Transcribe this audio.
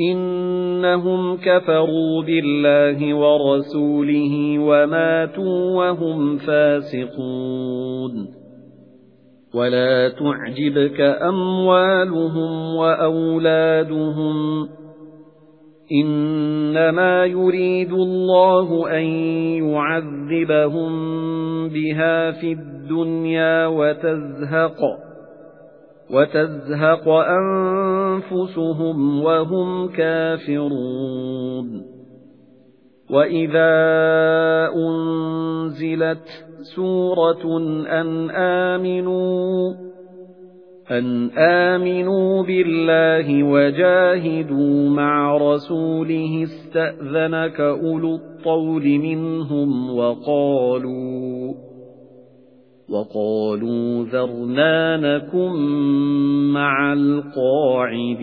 إِنَّهُمْ كَفَرُوا بِاللَّهِ وَرَسُولِهِ وَمَاتُوا وَهُمْ فَاسِقُونَ. وَلَا تُعْجِبْكَ أَمْوَالُهُمْ وَأَوْلَادُهُمْ. إِنَّمَا يُرِيدُ اللَّهُ أَن يُعَذِّبَهُم بِهَا فِي الدُّنْيَا وَتَزْهَقَ. وَتَزْهَقَ أَنفُسُهُمْ وَهُمْ كَافِرُونَ. وَإِذَا أُنْزِلَتْ سُورَةٌ أَنْ آمِنُوا أَنْ آمِنُوا بِاللَّهِ وَجَاهِدُوا مَعَ رَسُولِهِ اسْتَأْذَنَكَ أُولُو الطَّوْلِ مِنْهُمْ وَقَالُوا وَقَالُوا ذَرْنَا نَكُن مَّعَ الْقَاعِدِينَ.